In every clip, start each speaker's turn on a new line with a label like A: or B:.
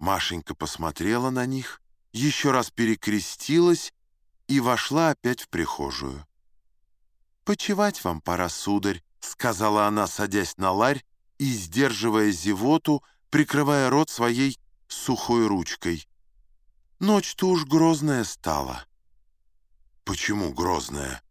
A: Машенька посмотрела на них, еще раз перекрестилась и вошла опять в прихожую. «Почевать вам пора, сударь», — сказала она, садясь на ларь и, сдерживая зевоту, прикрывая рот своей сухой ручкой. «Ночь-то уж грозная стала». «Почему грозная?»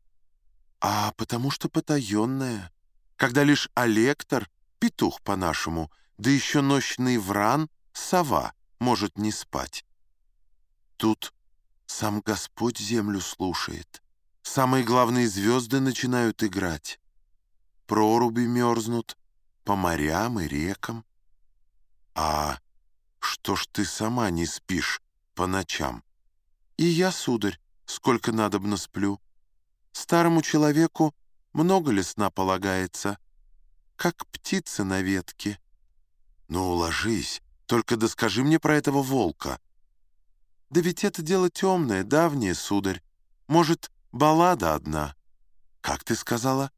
A: «А потому что потаенная, когда лишь Алектор, петух по-нашему, да еще ночный вран, сова, может не спать. Тут сам Господь землю слушает. Самые главные звезды начинают играть. Проруби мерзнут по морям и рекам. А что ж ты сама не спишь по ночам? И я, сударь, сколько надобно сплю. Старому человеку много ли сна полагается, как птица на ветке. Ну, ложись, только да скажи мне про этого волка. Да ведь это дело темное, давнее, сударь. Может, баллада одна? Как ты сказала?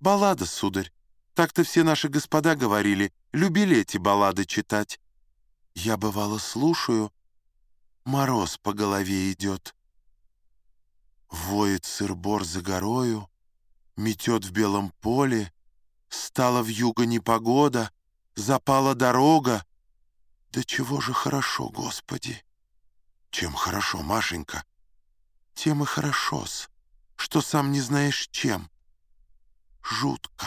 A: Баллада, сударь. Так-то все наши господа говорили, любили эти баллады читать. Я, бывало, слушаю, мороз по голове идет. Воет сыр-бор за горою, метет в белом поле, стала в юго непогода, запала дорога. Да чего же хорошо, Господи! Чем хорошо, Машенька? Тем и хорошо-с, что сам не знаешь чем. Жутко.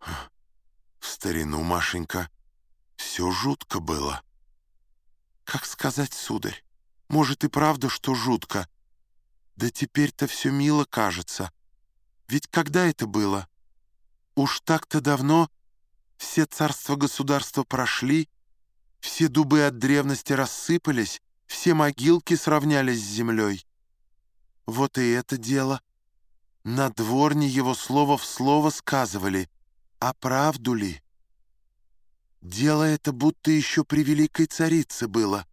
A: В старину, Машенька, все жутко было. Как сказать, сударь, может и правда, что жутко. Да теперь-то все мило кажется. Ведь когда это было? Уж так-то давно все царства-государства прошли, все дубы от древности рассыпались, все могилки сравнялись с землей. Вот и это дело. На дворне его слово в слово сказывали — а правду ли? Дело это будто еще при великой царице было,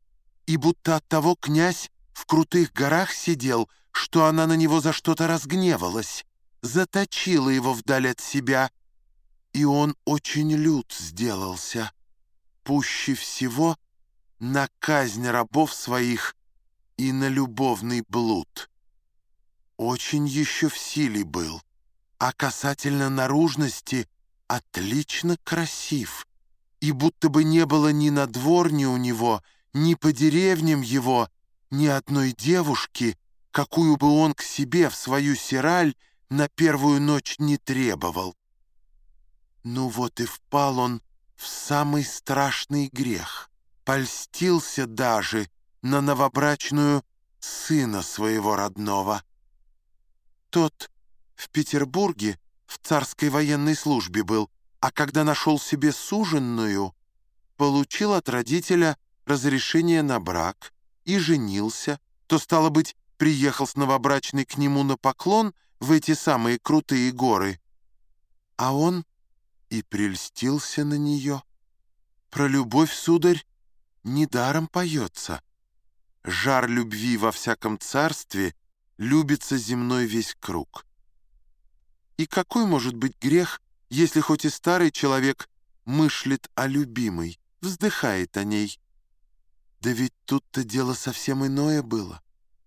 A: и будто от того князь в крутых горах сидел, что она на него за что-то разгневалась, заточила его вдаль от себя, и он очень лют сделался. Пуще всего на казнь рабов своих и на любовный блуд. Очень еще в силе был, а касательно наружности — отлично красив, и будто бы не было ни на дворне у него, ни по деревням его, ни одной девушки, какую бы он к себе в свою сираль на первую ночь не требовал. Ну вот и впал он в самый страшный грех, польстился даже на новобрачную сына своего родного. Тот в Петербурге в царской военной службе был, а когда нашел себе суженную, получил от родителя разрешение на брак и женился, то, стало быть, приехал с новобрачной к нему на поклон в эти самые крутые горы. А он и прельстился на нее. Про любовь, сударь, недаром поется. Жар любви во всяком царстве любится земной весь круг. И какой может быть грех, если хоть и старый человек мышлет о любимой, вздыхает о ней? Да ведь тут-то дело совсем иное было.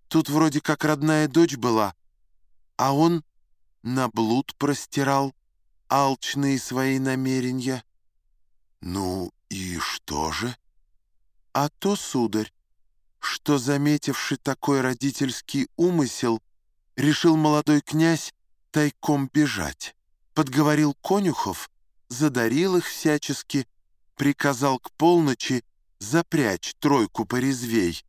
A: Тут вроде как родная дочь была, а он на блуд простирал алчные свои намерения. Ну и что же? А то, сударь, что, заметивший такой родительский умысел, решил молодой князь тайком бежать. Подговорил конюхов, задарил их всячески, приказал к полночи запрячь тройку порезвей.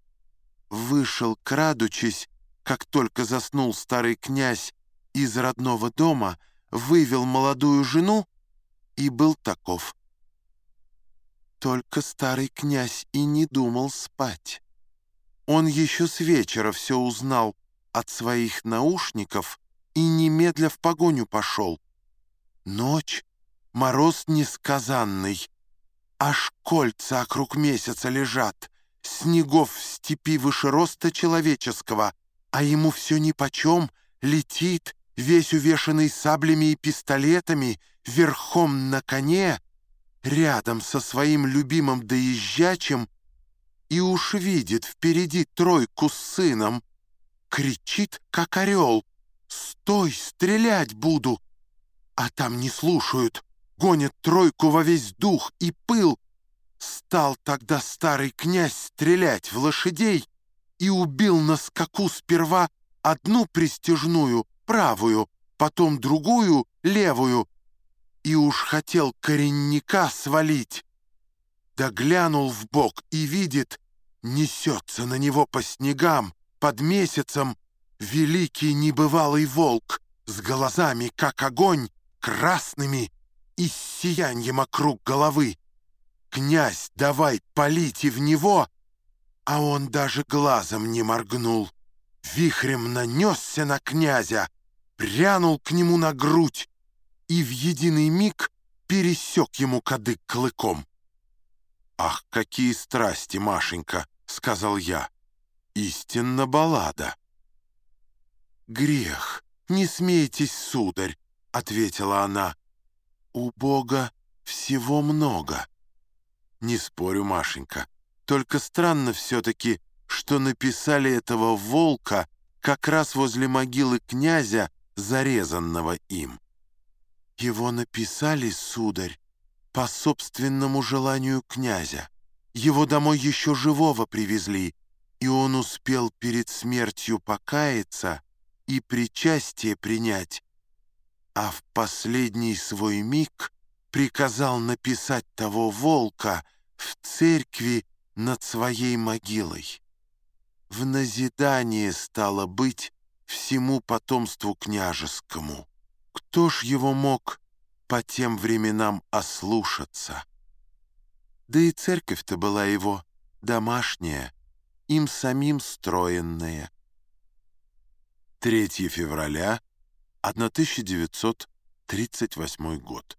A: Вышел, крадучись, как только заснул старый князь из родного дома, вывел молодую жену и был таков. Только старый князь и не думал спать. Он еще с вечера все узнал от своих наушников и немедля в погоню пошел. Ночь, мороз несказанный, аж кольца округ месяца лежат, снегов в степи выше роста человеческого, а ему все нипочем, летит, весь увешанный саблями и пистолетами, верхом на коне, рядом со своим любимым доезжачем и уж видит впереди тройку с сыном. Кричит, как орел. «Стой, стрелять буду!» А там не слушают, гонят тройку во весь дух и пыл. Стал тогда старый князь стрелять в лошадей и убил на скаку сперва одну пристежную, правую, потом другую, левую, и уж хотел коренника свалить. Да глянул в бок и видит, несется на него по снегам, под месяцем, великий небывалый волк с глазами, как огонь, красными и с сияньем округ головы. Князь, давай полить и в него, а он даже глазом не моргнул. Вихрем нанесся на князя, прянул к нему на грудь, и в единый миг пересек ему кадык клыком. «Ах, какие страсти, Машенька!» — сказал я. «Истинно баллада». «Грех, не смейтесь, сударь», — ответила она. «У Бога всего много». «Не спорю, Машенька, только странно все-таки, что написали этого волка как раз возле могилы князя, зарезанного им». Его написали, сударь, по собственному желанию князя. Его домой еще живого привезли, и он успел перед смертью покаяться и причастие принять, а в последний свой миг приказал написать того волка в церкви над своей могилой. В назидание стало быть всему потомству княжескому. Кто ж его мог по тем временам ослушаться? Да и церковь-то была его домашняя, им самим строенная. 3 февраля 1938 год.